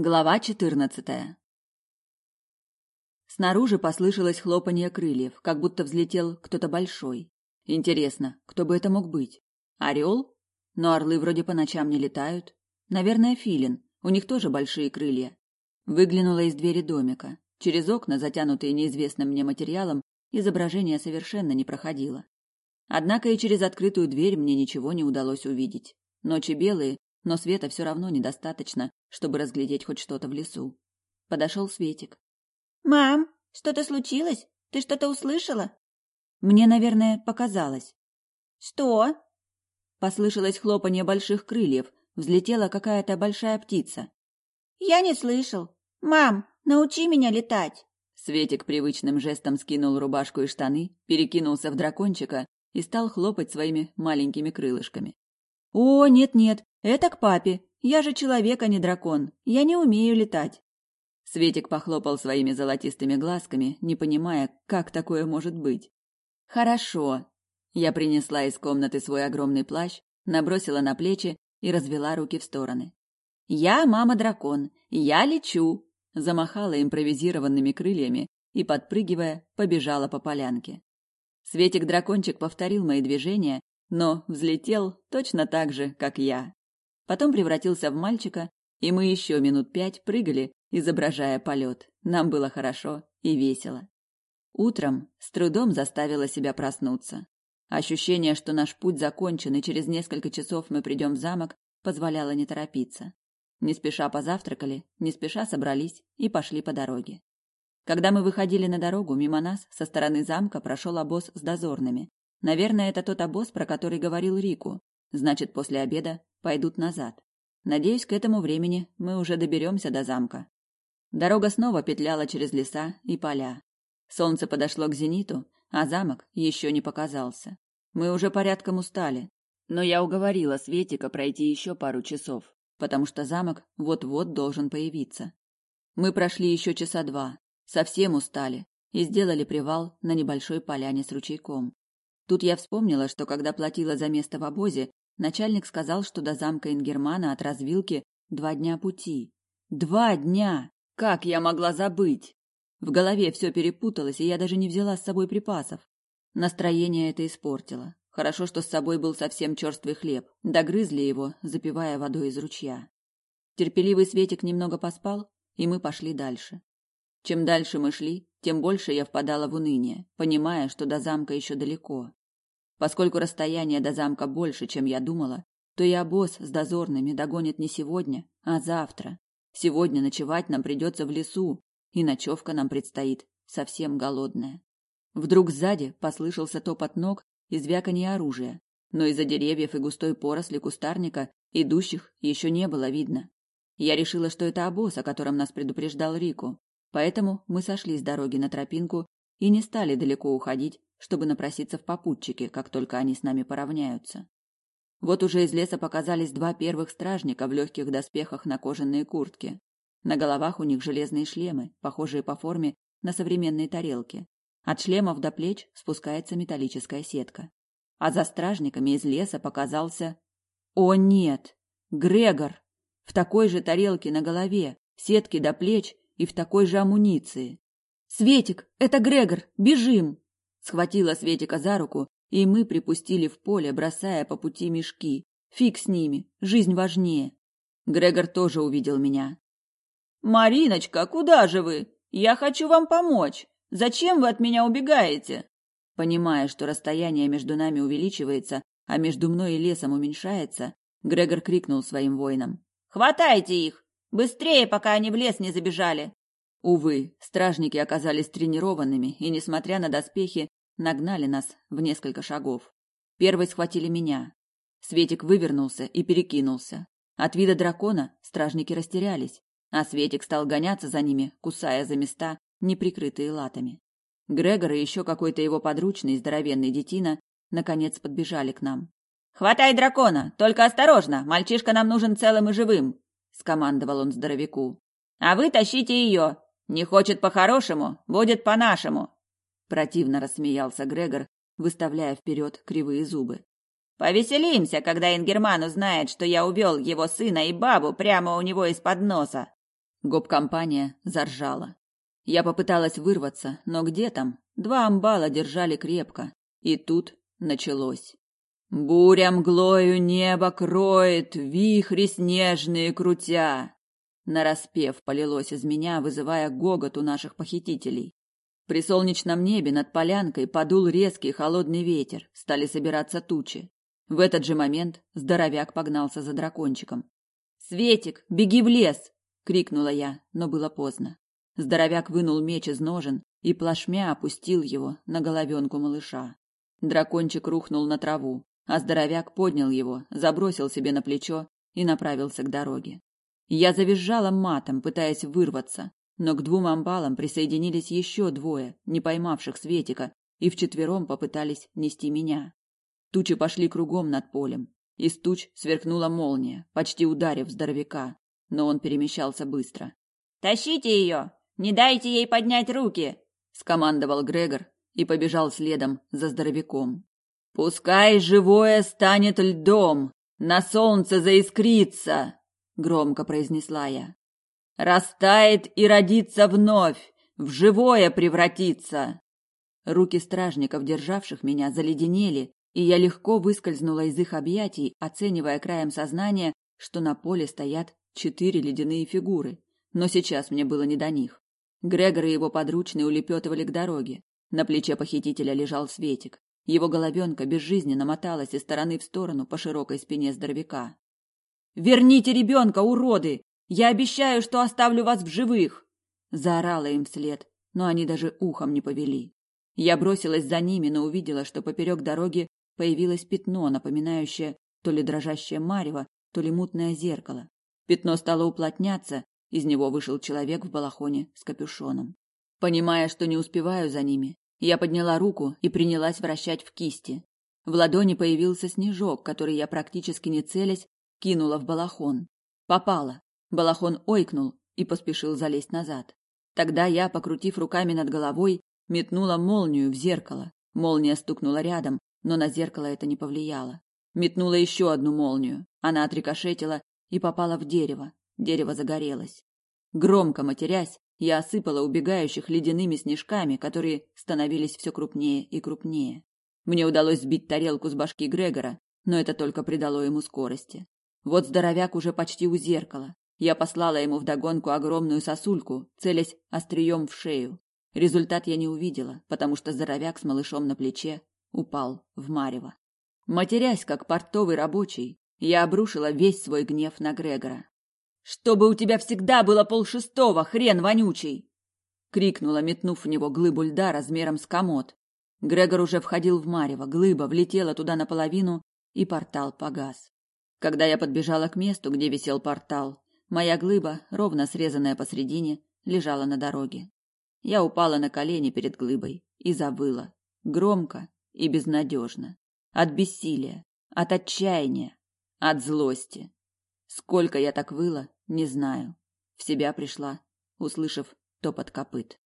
Глава четырнадцатая. Снаружи послышалось хлопанье крыльев, как будто взлетел кто-то большой. Интересно, кто бы это мог быть? Орел? Но орлы вроде по ночам не летают. Наверное, филин. У них тоже большие крылья. Выглянула из двери домика. Через окна, затянутые неизвестным мне материалом, изображение совершенно не проходило. Однако и через открытую дверь мне ничего не удалось увидеть. Ночи белые, но света все равно недостаточно, чтобы разглядеть хоть что-то в лесу. Подошел Светик. «Мам, что-то случилось? Ты что-то услышала?» Мне, наверное, показалось. «Что?» Послышалось хлопанье больших крыльев, взлетела какая-то большая птица. «Я не слышал. Мам, научи меня летать!» Светик привычным жестом скинул рубашку и штаны, перекинулся в дракончика и стал хлопать своими маленькими крылышками. «О, нет-нет, это к папе. Я же человек, а не дракон. Я не умею летать. Светик похлопал своими золотистыми глазками, не понимая, как такое может быть. Хорошо. Я принесла из комнаты свой огромный плащ, набросила на плечи и развела руки в стороны. Я мама-дракон. Я лечу. Замахала импровизированными крыльями и, подпрыгивая, побежала по полянке. Светик-дракончик повторил мои движения, но взлетел точно так же, как я потом превратился в мальчика, и мы еще минут пять прыгали, изображая полет. Нам было хорошо и весело. Утром с трудом заставила себя проснуться. Ощущение, что наш путь закончен и через несколько часов мы придем в замок, позволяло не торопиться. Не спеша позавтракали, не спеша собрались и пошли по дороге. Когда мы выходили на дорогу, мимо нас со стороны замка прошел обоз с дозорными. Наверное, это тот обоз, про который говорил Рику. Значит, после обеда пойдут назад. Надеюсь, к этому времени мы уже доберемся до замка. Дорога снова петляла через леса и поля. Солнце подошло к зениту, а замок еще не показался. Мы уже порядком устали, но я уговорила Светика пройти еще пару часов, потому что замок вот-вот должен появиться. Мы прошли еще часа два, совсем устали и сделали привал на небольшой поляне с ручейком. Тут я вспомнила, что когда платила за место в обозе, Начальник сказал, что до замка Ингермана от развилки два дня пути. Два дня! Как я могла забыть? В голове все перепуталось, и я даже не взяла с собой припасов. Настроение это испортило. Хорошо, что с собой был совсем черствый хлеб. Догрызли его, запивая водой из ручья. Терпеливый Светик немного поспал, и мы пошли дальше. Чем дальше мы шли, тем больше я впадала в уныние, понимая, что до замка еще далеко. Поскольку расстояние до замка больше, чем я думала, то и обоз с дозорными догонит не сегодня, а завтра. Сегодня ночевать нам придется в лесу, и ночевка нам предстоит совсем голодная. Вдруг сзади послышался топот ног и звяканье оружия, но из-за деревьев и густой поросли кустарника идущих еще не было видно. Я решила, что это обоз, о котором нас предупреждал Рику, поэтому мы сошли с дороги на тропинку и не стали далеко уходить, чтобы напроситься в попутчики, как только они с нами поравняются. Вот уже из леса показались два первых стражника в легких доспехах на кожаные куртки. На головах у них железные шлемы, похожие по форме на современные тарелки. От шлемов до плеч спускается металлическая сетка. А за стражниками из леса показался... О нет! Грегор! В такой же тарелке на голове, сетки до плеч и в такой же амуниции. «Светик, это Грегор! Бежим!» Схватила Светика за руку, и мы припустили в поле, бросая по пути мешки. Фиг с ними, жизнь важнее. Грегор тоже увидел меня. «Мариночка, куда же вы? Я хочу вам помочь. Зачем вы от меня убегаете?» Понимая, что расстояние между нами увеличивается, а между мной и лесом уменьшается, Грегор крикнул своим воинам. «Хватайте их! Быстрее, пока они в лес не забежали!» Увы, стражники оказались тренированными и, несмотря на доспехи, нагнали нас в несколько шагов. Первый схватили меня. Светик вывернулся и перекинулся. От вида дракона стражники растерялись, а Светик стал гоняться за ними, кусая за места, не прикрытые латами. Грегор и еще какой-то его подручный здоровенный детина наконец подбежали к нам. «Хватай дракона! Только осторожно! Мальчишка нам нужен целым и живым!» — скомандовал он здоровяку. «А вы тащите ее! Не хочет по-хорошему, будет по-нашему!» Противно рассмеялся Грегор, выставляя вперед кривые зубы. «Повеселимся, когда Ингерман узнает, что я увел его сына и бабу прямо у него из-под носа!» Гоп-компания заржала. Я попыталась вырваться, но где там? Два амбала держали крепко. И тут началось. Буря мглою небо кроет, вихри снежные крутя. Нараспев полилось из меня, вызывая гогот у наших похитителей. При солнечном небе над полянкой подул резкий холодный ветер, стали собираться тучи. В этот же момент здоровяк погнался за дракончиком. «Светик, беги в лес!» — крикнула я, но было поздно. Здоровяк вынул меч из ножен и плашмя опустил его на головенку малыша. Дракончик рухнул на траву, а здоровяк поднял его, забросил себе на плечо и направился к дороге. Я завизжала матом, пытаясь вырваться, но к двум амбалам присоединились еще двое, не поймавших Светика, и вчетвером попытались нести меня. Тучи пошли кругом над полем. Из туч сверкнула молния, почти ударив здоровяка, но он перемещался быстро. «Тащите ее! Не дайте ей поднять руки!» — скомандовал Грегор и побежал следом за здоровяком. «Пускай живое станет льдом, на солнце заискрится!» — громко произнесла я. «Растает и родится вновь, в живое превратится!» Руки стражников, державших меня, заледенели, и я легко выскользнула из их объятий, оценивая краем сознания, что на поле стоят четыре ледяные фигуры. Но сейчас мне было не до них. Грегор и его подручные улепетывали к дороге. На плече похитителя лежал Светик. Его головенка безжизненно моталась из стороны в сторону по широкой спине здоровяка. «Верните ребенка, уроды! Я обещаю, что оставлю вас в живых!» Заорала им вслед, но они даже ухом не повели. Я бросилась за ними, но увидела, что поперек дороги появилось пятно, напоминающее то ли дрожащее марево, то ли мутное зеркало. Пятно стало уплотняться, из него вышел человек в балахоне с капюшоном. Понимая, что не успеваю за ними, я подняла руку и принялась вращать в кисти. В ладони появился снежок, который я практически не целясь кинула в балахон. Попала. Балахон ойкнул и поспешил залезть назад. Тогда я, покрутив руками над головой, метнула молнию в зеркало. Молния стукнула рядом, но на зеркало это не повлияло. Метнула еще одну молнию. Она отрикошетила и попала в дерево. Дерево загорелось. Громко матерясь, я осыпала убегающих ледяными снежками, которые становились все крупнее и крупнее. Мне удалось сбить тарелку с башки Грегора, но это только придало ему скорости. Вот здоровяк уже почти у зеркала. Я послала ему вдогонку огромную сосульку, целясь острием в шею. Результат я не увидела, потому что здоровяк с малышом на плече упал в марево. Матерясь, как портовый рабочий, я обрушила весь свой гнев на Грегора. «Чтобы у тебя всегда было полшестого, хрен вонючий!» — крикнула, метнув в него глыбу льда размером с комод. Грегор уже входил в марево, глыба влетела туда наполовину, и портал погас. Когда я подбежала к месту, где висел портал, моя глыба, ровно срезанная посредине, лежала на дороге. Я упала на колени перед глыбой и забыла, громко и безнадежно, от бессилия, от отчаяния, от злости. Сколько я так выла, не знаю. В себя пришла, услышав топот копыт.